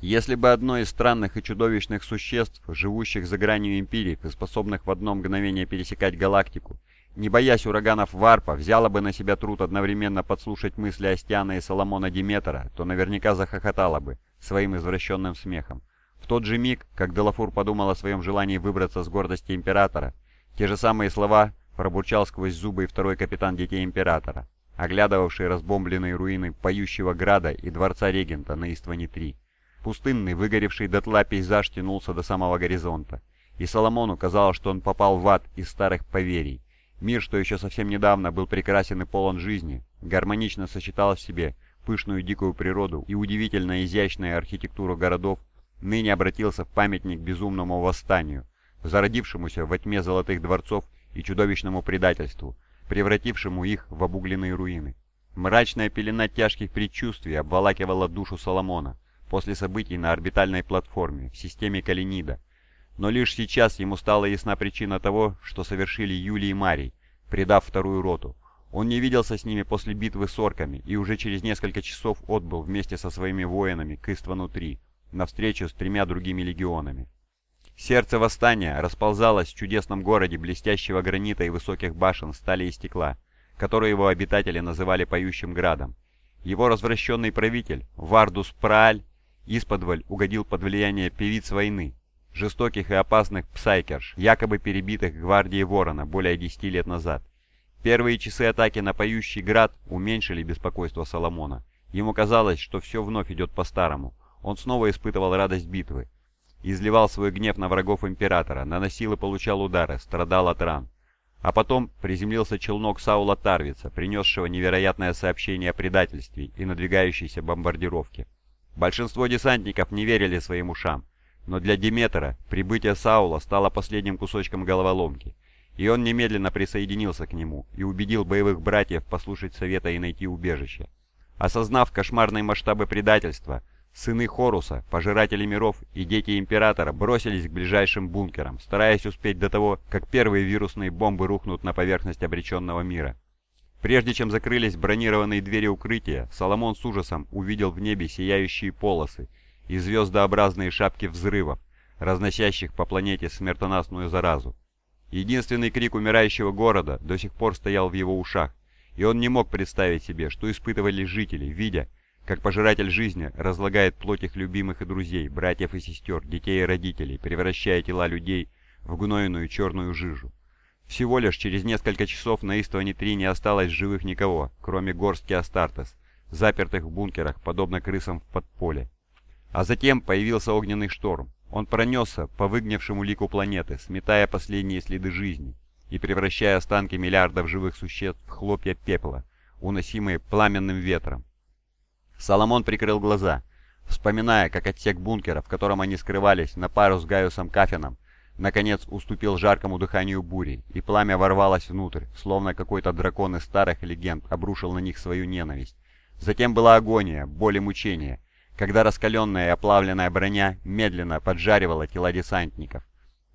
Если бы одно из странных и чудовищных существ, живущих за гранью империи и способных в одно мгновение пересекать галактику, не боясь ураганов Варпа, взяла бы на себя труд одновременно подслушать мысли Остиана и Соломона Диметра, то наверняка захохотала бы своим извращенным смехом. В тот же миг, как Делафур подумал о своем желании выбраться с гордости Императора, те же самые слова пробурчал сквозь зубы и второй капитан Детей Императора, оглядывавший разбомбленные руины поющего града и дворца регента на Истване-3. Пустынный, выгоревший дотла пейзаж тянулся до самого горизонта, и Соломону казалось, что он попал в ад из старых поверий. Мир, что еще совсем недавно был прекрасен и полон жизни, гармонично сочетал в себе пышную дикую природу и удивительно изящную архитектуру городов, ныне обратился в памятник безумному восстанию, зародившемуся во тьме золотых дворцов и чудовищному предательству, превратившему их в обугленные руины. Мрачная пелена тяжких предчувствий обволакивала душу Соломона после событий на орбитальной платформе в системе Калинида, но лишь сейчас ему стала ясна причина того, что совершили Юлий и Марий, предав вторую роту. Он не виделся с ними после битвы с орками и уже через несколько часов отбыл вместе со своими воинами к Иствану-3, навстречу с тремя другими легионами. Сердце восстания расползалось в чудесном городе блестящего гранита и высоких башен стали и стекла, которые его обитатели называли «поющим градом». Его развращенный правитель, Вардус Прааль, исподволь угодил под влияние певиц войны, жестоких и опасных псайкерш, якобы перебитых гвардией Ворона более 10 лет назад. Первые часы атаки на поющий град уменьшили беспокойство Соломона. Ему казалось, что все вновь идет по-старому. Он снова испытывал радость битвы. Изливал свой гнев на врагов Императора, наносил и получал удары, страдал от ран. А потом приземлился челнок Саула Тарвица, принесшего невероятное сообщение о предательстве и надвигающейся бомбардировке. Большинство десантников не верили своим ушам, но для Диметра прибытие Саула стало последним кусочком головоломки, и он немедленно присоединился к нему и убедил боевых братьев послушать совета и найти убежище. Осознав кошмарные масштабы предательства, сыны Хоруса, пожиратели миров и дети Императора бросились к ближайшим бункерам, стараясь успеть до того, как первые вирусные бомбы рухнут на поверхность обреченного мира. Прежде чем закрылись бронированные двери укрытия, Соломон с ужасом увидел в небе сияющие полосы и звездообразные шапки взрывов, разносящих по планете смертоносную заразу. Единственный крик умирающего города до сих пор стоял в его ушах, и он не мог представить себе, что испытывали жители, видя, как пожиратель жизни разлагает плоть их любимых и друзей, братьев и сестер, детей и родителей, превращая тела людей в гнойную черную жижу. Всего лишь через несколько часов на Истване-3 не осталось живых никого, кроме горстки Астартес, запертых в бункерах, подобно крысам в подполе. А затем появился огненный шторм. Он пронесся по выгнившему лику планеты, сметая последние следы жизни и превращая останки миллиардов живых существ в хлопья пепла, уносимые пламенным ветром. Соломон прикрыл глаза, вспоминая, как отсек бункера, в котором они скрывались, на пару с Гaiusом Кафином, наконец уступил жаркому дыханию бури, и пламя ворвалось внутрь, словно какой-то дракон из старых легенд обрушил на них свою ненависть. Затем была агония, боль и мучение, когда раскаленная и оплавленная броня медленно поджаривала тела десантников.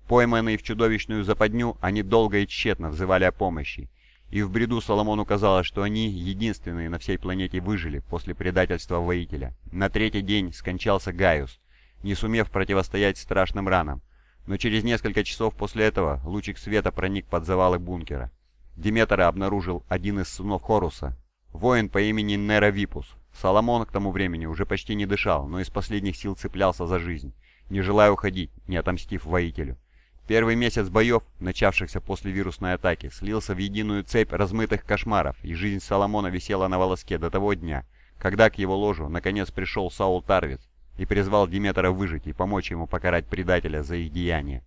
Пойманные в чудовищную западню, они долго и тщетно взывали о помощи, и в бреду Соломону казалось, что они единственные на всей планете выжили после предательства воителя. На третий день скончался Гaius, не сумев противостоять страшным ранам, но через несколько часов после этого лучик света проник под завалы бункера. Диметра обнаружил один из сынов Хоруса, воин по имени Нера Випус, Соломон к тому времени уже почти не дышал, но из последних сил цеплялся за жизнь, не желая уходить, не отомстив воителю. Первый месяц боев, начавшихся после вирусной атаки, слился в единую цепь размытых кошмаров, и жизнь Соломона висела на волоске до того дня, когда к его ложу наконец пришел Саул Тарвиц и призвал Диметра выжить и помочь ему покарать предателя за их деяния.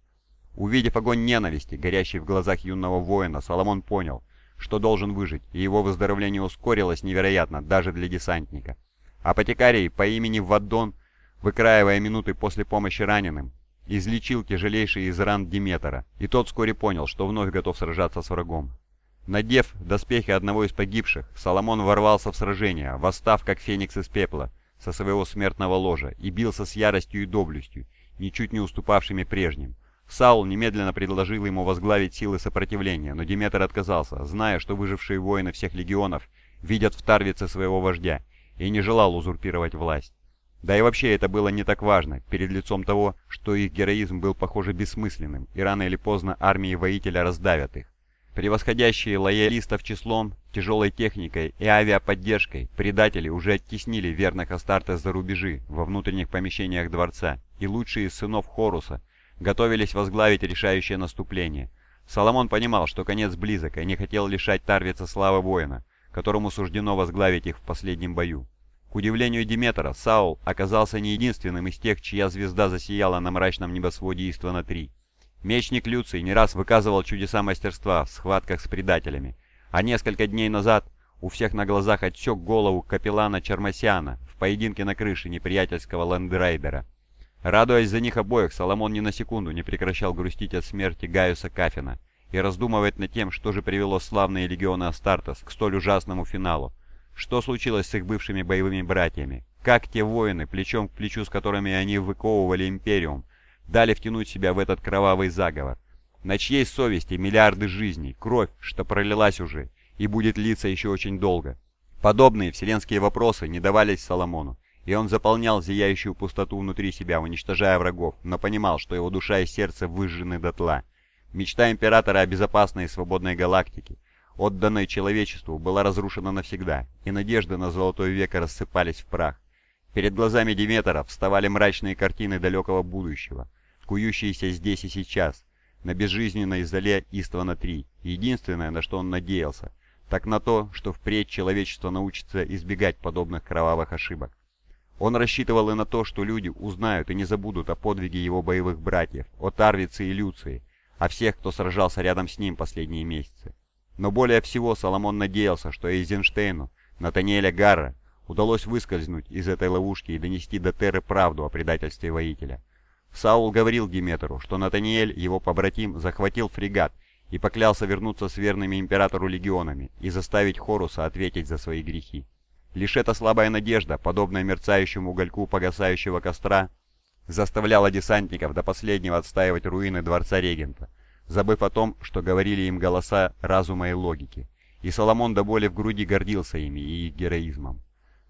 Увидев огонь ненависти, горящий в глазах юного воина, Соломон понял, что должен выжить, и его выздоровление ускорилось невероятно даже для десантника. Апотекарий по имени Ваддон, выкраивая минуты после помощи раненым, излечил тяжелейший из ран Диметра, и тот вскоре понял, что вновь готов сражаться с врагом. Надев доспехи одного из погибших, Соломон ворвался в сражение, восстав как феникс из пепла со своего смертного ложа, и бился с яростью и доблестью, ничуть не уступавшими прежним. Саул немедленно предложил ему возглавить силы сопротивления, но Диметр отказался, зная, что выжившие воины всех легионов видят в Тарвице своего вождя, и не желал узурпировать власть. Да и вообще это было не так важно, перед лицом того, что их героизм был, похоже, бессмысленным, и рано или поздно армии воителя раздавят их. Превосходящие лоялистов числом, тяжелой техникой и авиаподдержкой, предатели уже оттеснили верных Астартес за рубежи во внутренних помещениях дворца, и лучшие из сынов Хоруса готовились возглавить решающее наступление. Соломон понимал, что конец близок, и не хотел лишать Тарвица славы воина, которому суждено возглавить их в последнем бою. К удивлению Диметра, Саул оказался не единственным из тех, чья звезда засияла на мрачном небосводе Иствана-3. Мечник Люций не раз выказывал чудеса мастерства в схватках с предателями, а несколько дней назад у всех на глазах отсек голову капеллана Чармасиана в поединке на крыше неприятельского лендрейдера. Радуясь за них обоих, Соломон ни на секунду не прекращал грустить от смерти Гaiuса Кафина и раздумывать над тем, что же привело славные легионы Астартес к столь ужасному финалу. Что случилось с их бывшими боевыми братьями? Как те воины, плечом к плечу с которыми они выковывали Империум, дали втянуть себя в этот кровавый заговор. На чьей совести миллиарды жизней, кровь, что пролилась уже и будет литься еще очень долго. Подобные вселенские вопросы не давались Соломону, и он заполнял зияющую пустоту внутри себя, уничтожая врагов, но понимал, что его душа и сердце выжжены дотла. Мечта Императора о безопасной и свободной галактике, отданной человечеству, была разрушена навсегда, и надежды на Золотой век рассыпались в прах. Перед глазами Диметра вставали мрачные картины далекого будущего, кующиеся здесь и сейчас, на безжизненной зале Иствана-3. Единственное, на что он надеялся, так на то, что впредь человечество научится избегать подобных кровавых ошибок. Он рассчитывал и на то, что люди узнают и не забудут о подвиге его боевых братьев, о Тарвице и Люции, о всех, кто сражался рядом с ним последние месяцы. Но более всего Соломон надеялся, что Эйзенштейну, Натаниэля Гарра, удалось выскользнуть из этой ловушки и донести до Терры правду о предательстве воителя. Саул говорил Диметру, что Натаниэль, его побратим, захватил фрегат и поклялся вернуться с верными императору легионами и заставить Хоруса ответить за свои грехи. Лишь эта слабая надежда, подобная мерцающему угольку погасающего костра, заставляла десантников до последнего отстаивать руины дворца регента, забыв о том, что говорили им голоса разума и логики. И Соломон до боли в груди гордился ими и их героизмом.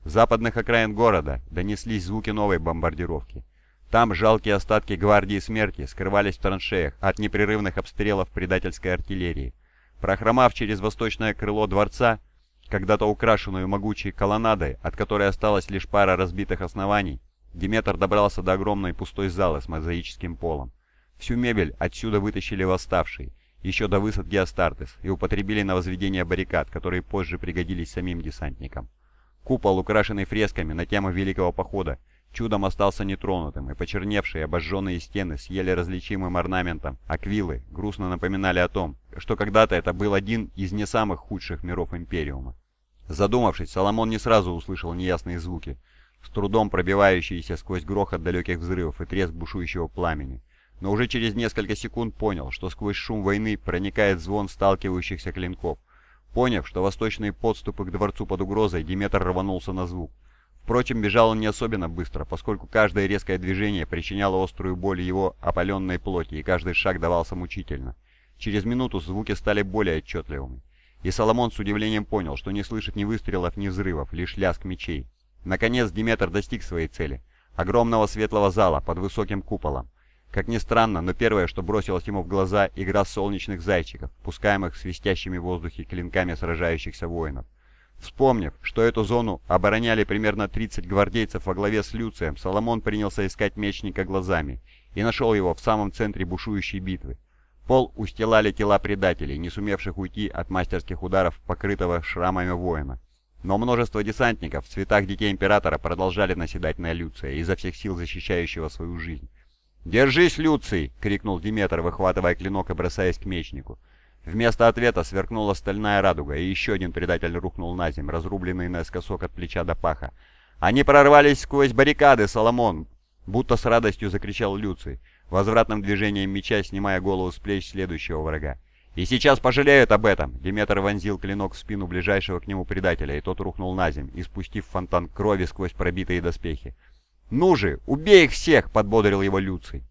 С западных окраин города донеслись звуки новой бомбардировки. Там жалкие остатки гвардии смерти скрывались в траншеях от непрерывных обстрелов предательской артиллерии. Прохромав через восточное крыло дворца, когда-то украшенную могучей колоннадой, от которой осталась лишь пара разбитых оснований, Диметр добрался до огромной пустой залы с мозаическим полом. Всю мебель отсюда вытащили восставшие, еще до высадки Астартес, и употребили на возведение баррикад, которые позже пригодились самим десантникам. Купол, украшенный фресками на тему Великого Похода, чудом остался нетронутым, и почерневшие обожженные стены с еле различимым орнаментом аквилы грустно напоминали о том, что когда-то это был один из не самых худших миров Империума. Задумавшись, Соломон не сразу услышал неясные звуки, с трудом пробивающиеся сквозь грохот далеких взрывов и треск бушующего пламени. Но уже через несколько секунд понял, что сквозь шум войны проникает звон сталкивающихся клинков. Поняв, что восточные подступы к дворцу под угрозой, Диметр рванулся на звук. Впрочем, бежал он не особенно быстро, поскольку каждое резкое движение причиняло острую боль его опаленной плоти, и каждый шаг давался мучительно. Через минуту звуки стали более отчетливыми, и Соломон с удивлением понял, что не слышит ни выстрелов, ни взрывов, лишь лязг мечей. Наконец Диметр достиг своей цели — огромного светлого зала под высоким куполом. Как ни странно, но первое, что бросилось ему в глаза — игра солнечных зайчиков, пускаемых свистящими в воздухе клинками сражающихся воинов. Вспомнив, что эту зону обороняли примерно 30 гвардейцев во главе с Люцием, Соломон принялся искать мечника глазами и нашел его в самом центре бушующей битвы. Пол устилали тела предателей, не сумевших уйти от мастерских ударов покрытого шрамами воина. Но множество десантников в цветах Детей Императора продолжали наседать на Люция, изо всех сил защищающего свою жизнь. «Держись, Люций!» — крикнул Диметр, выхватывая клинок и бросаясь к мечнику. Вместо ответа сверкнула стальная радуга, и еще один предатель рухнул на землю, разрубленный наискосок от плеча до паха. «Они прорвались сквозь баррикады, Соломон!» Будто с радостью закричал Люций, возвратным движением меча снимая голову с плеч следующего врага. «И сейчас пожалеют об этом!» Диметр вонзил клинок в спину ближайшего к нему предателя, и тот рухнул на землю, испустив фонтан крови сквозь пробитые доспехи. «Ну же, убей их всех!» — подбодрил его Люций.